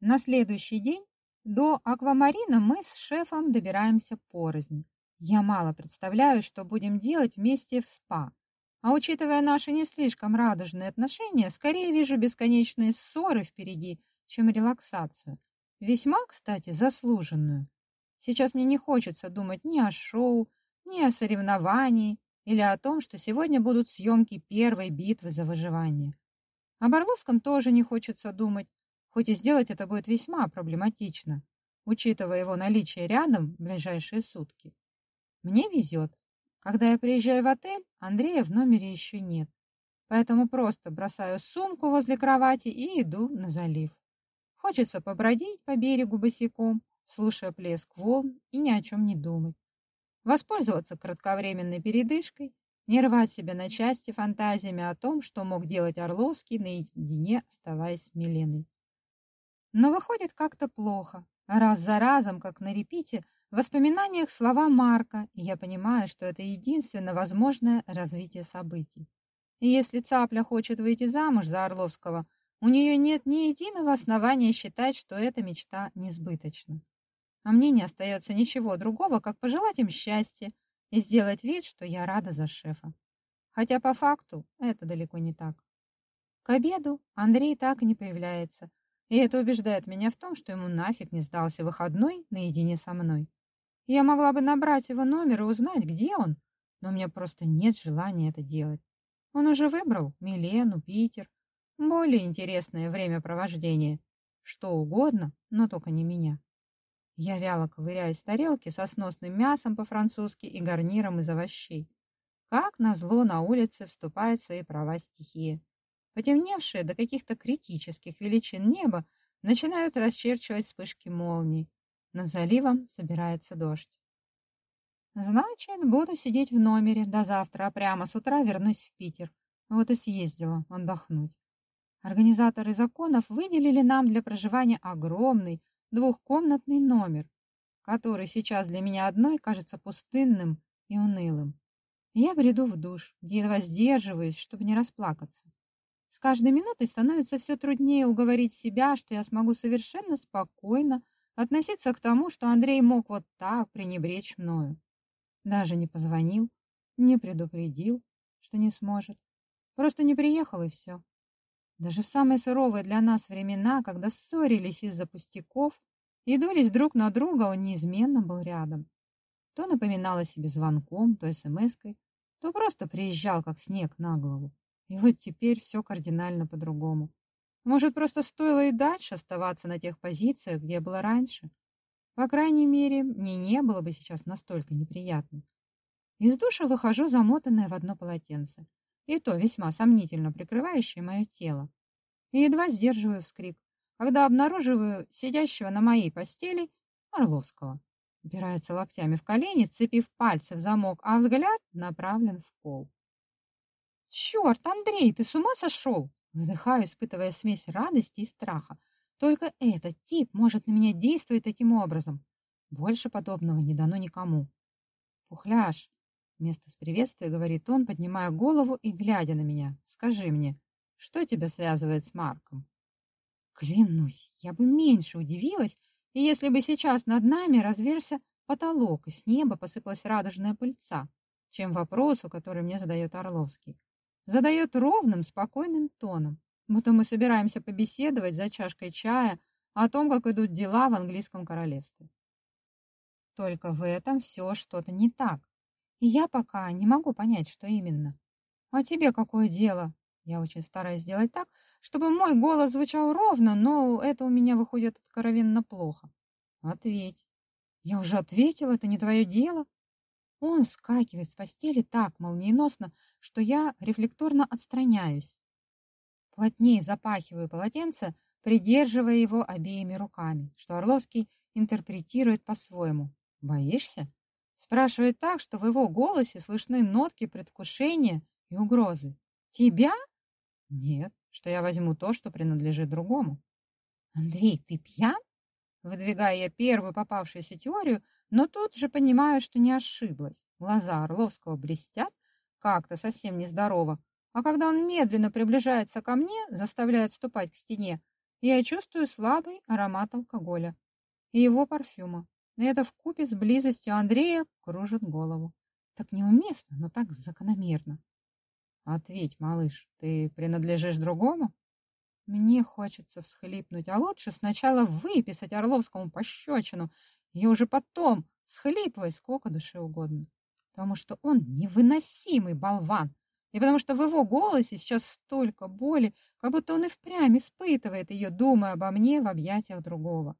На следующий день до аквамарина мы с шефом добираемся порознь. Я мало представляю, что будем делать вместе в спа. А учитывая наши не слишком радужные отношения, скорее вижу бесконечные ссоры впереди, чем релаксацию. Весьма, кстати, заслуженную. Сейчас мне не хочется думать ни о шоу, ни о соревновании или о том, что сегодня будут съемки первой битвы за выживание. О Орловском тоже не хочется думать, хоть и сделать это будет весьма проблематично, учитывая его наличие рядом в ближайшие сутки. Мне везет. Когда я приезжаю в отель, Андрея в номере еще нет. Поэтому просто бросаю сумку возле кровати и иду на залив. Хочется побродить по берегу босиком, слушая плеск волн и ни о чем не думать. Воспользоваться кратковременной передышкой, не рвать себя на части фантазиями о том, что мог делать Орловский наедине, оставаясь с Миленой. Но выходит как-то плохо. Раз за разом, как на репите, в воспоминаниях слова Марка, и я понимаю, что это единственно возможное развитие событий. И если цапля хочет выйти замуж за Орловского, у нее нет ни единого основания считать, что эта мечта несбыточна. А мне не остается ничего другого, как пожелать им счастья и сделать вид, что я рада за шефа. Хотя по факту это далеко не так. К обеду Андрей так и не появляется, и это убеждает меня в том, что ему нафиг не сдался выходной наедине со мной. Я могла бы набрать его номер и узнать, где он, но у меня просто нет желания это делать. Он уже выбрал Милену, Питер, более интересное времяпровождение. Что угодно, но только не меня. Я вяло ковыряюсь в тарелке со сносным мясом по-французски и гарниром из овощей. Как назло на улице вступает в свои права стихия. Потемневшие до каких-то критических величин небо начинают расчерчивать вспышки молний. Над заливом собирается дождь. Значит, буду сидеть в номере до завтра, а прямо с утра вернусь в Питер. Вот и съездила отдохнуть. Организаторы законов выделили нам для проживания огромный двухкомнатный номер, который сейчас для меня одной кажется пустынным и унылым. Я бреду в душ, где едва сдерживаюсь, чтобы не расплакаться. С каждой минутой становится все труднее уговорить себя, что я смогу совершенно спокойно относиться к тому, что Андрей мог вот так пренебречь мною. Даже не позвонил, не предупредил, что не сможет. Просто не приехал и все. Даже в самые суровые для нас времена, когда ссорились из-за пустяков и дулись друг на друга, он неизменно был рядом. То напоминал о себе звонком, то смс-кой, то просто приезжал, как снег на голову. И вот теперь все кардинально по-другому. Может, просто стоило и дальше оставаться на тех позициях, где было раньше? По крайней мере, мне не было бы сейчас настолько неприятно. Из душа выхожу, замотанная в одно полотенце, и то весьма сомнительно прикрывающее мое тело. И едва сдерживаю вскрик, когда обнаруживаю сидящего на моей постели Орловского. Упирается локтями в колени, цепив пальцы в замок, а взгляд направлен в пол. «Черт, Андрей, ты с ума сошел?» Вдыхаю, испытывая смесь радости и страха. Только этот тип может на меня действовать таким образом. Больше подобного не дано никому. «Пухляш!» Вместо с приветствия говорит он, поднимая голову и глядя на меня. «Скажи мне, что тебя связывает с Марком?» Клянусь, я бы меньше удивилась, и если бы сейчас над нами разверся потолок, и с неба посыпалась радужная пыльца, чем вопросу, который мне задает Орловский задает ровным, спокойным тоном, будто мы собираемся побеседовать за чашкой чая о том, как идут дела в английском королевстве. Только в этом все что-то не так, и я пока не могу понять, что именно. А тебе какое дело? Я очень стараюсь сделать так, чтобы мой голос звучал ровно, но это у меня выходит откровенно плохо. Ответь. Я уже ответила, это не твое дело. Он вскакивает с постели так молниеносно, что я рефлекторно отстраняюсь. Плотнее запахиваю полотенце, придерживая его обеими руками, что Орловский интерпретирует по-своему. «Боишься?» Спрашивает так, что в его голосе слышны нотки предвкушения и угрозы. «Тебя?» «Нет, что я возьму то, что принадлежит другому». «Андрей, ты пьян?» Выдвигая я первую попавшуюся теорию, но тут же понимаю, что не ошиблась. Глаза Орловского блестят, как-то совсем нездорово, а когда он медленно приближается ко мне, заставляет ступать к стене, я чувствую слабый аромат алкоголя и его парфюма. Это вкупе с близостью Андрея кружит голову. Так неуместно, но так закономерно. Ответь, малыш, ты принадлежишь другому? Мне хочется всхлипнуть, а лучше сначала выписать Орловскому пощечину, и уже потом схлипывать сколько душе угодно. Потому что он невыносимый болван, и потому что в его голосе сейчас столько боли, как будто он и впрямь испытывает ее, думая обо мне в объятиях другого.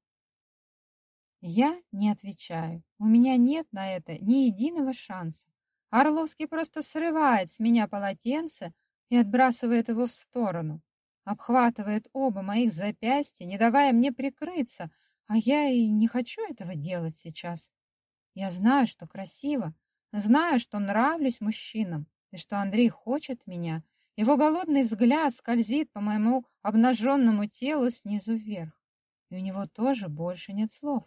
Я не отвечаю. У меня нет на это ни единого шанса. Орловский просто срывает с меня полотенце и отбрасывает его в сторону. Обхватывает оба моих запястья, не давая мне прикрыться, а я и не хочу этого делать сейчас. Я знаю, что красиво, знаю, что нравлюсь мужчинам, и что Андрей хочет меня. Его голодный взгляд скользит по моему обнаженному телу снизу вверх. И у него тоже больше нет слов.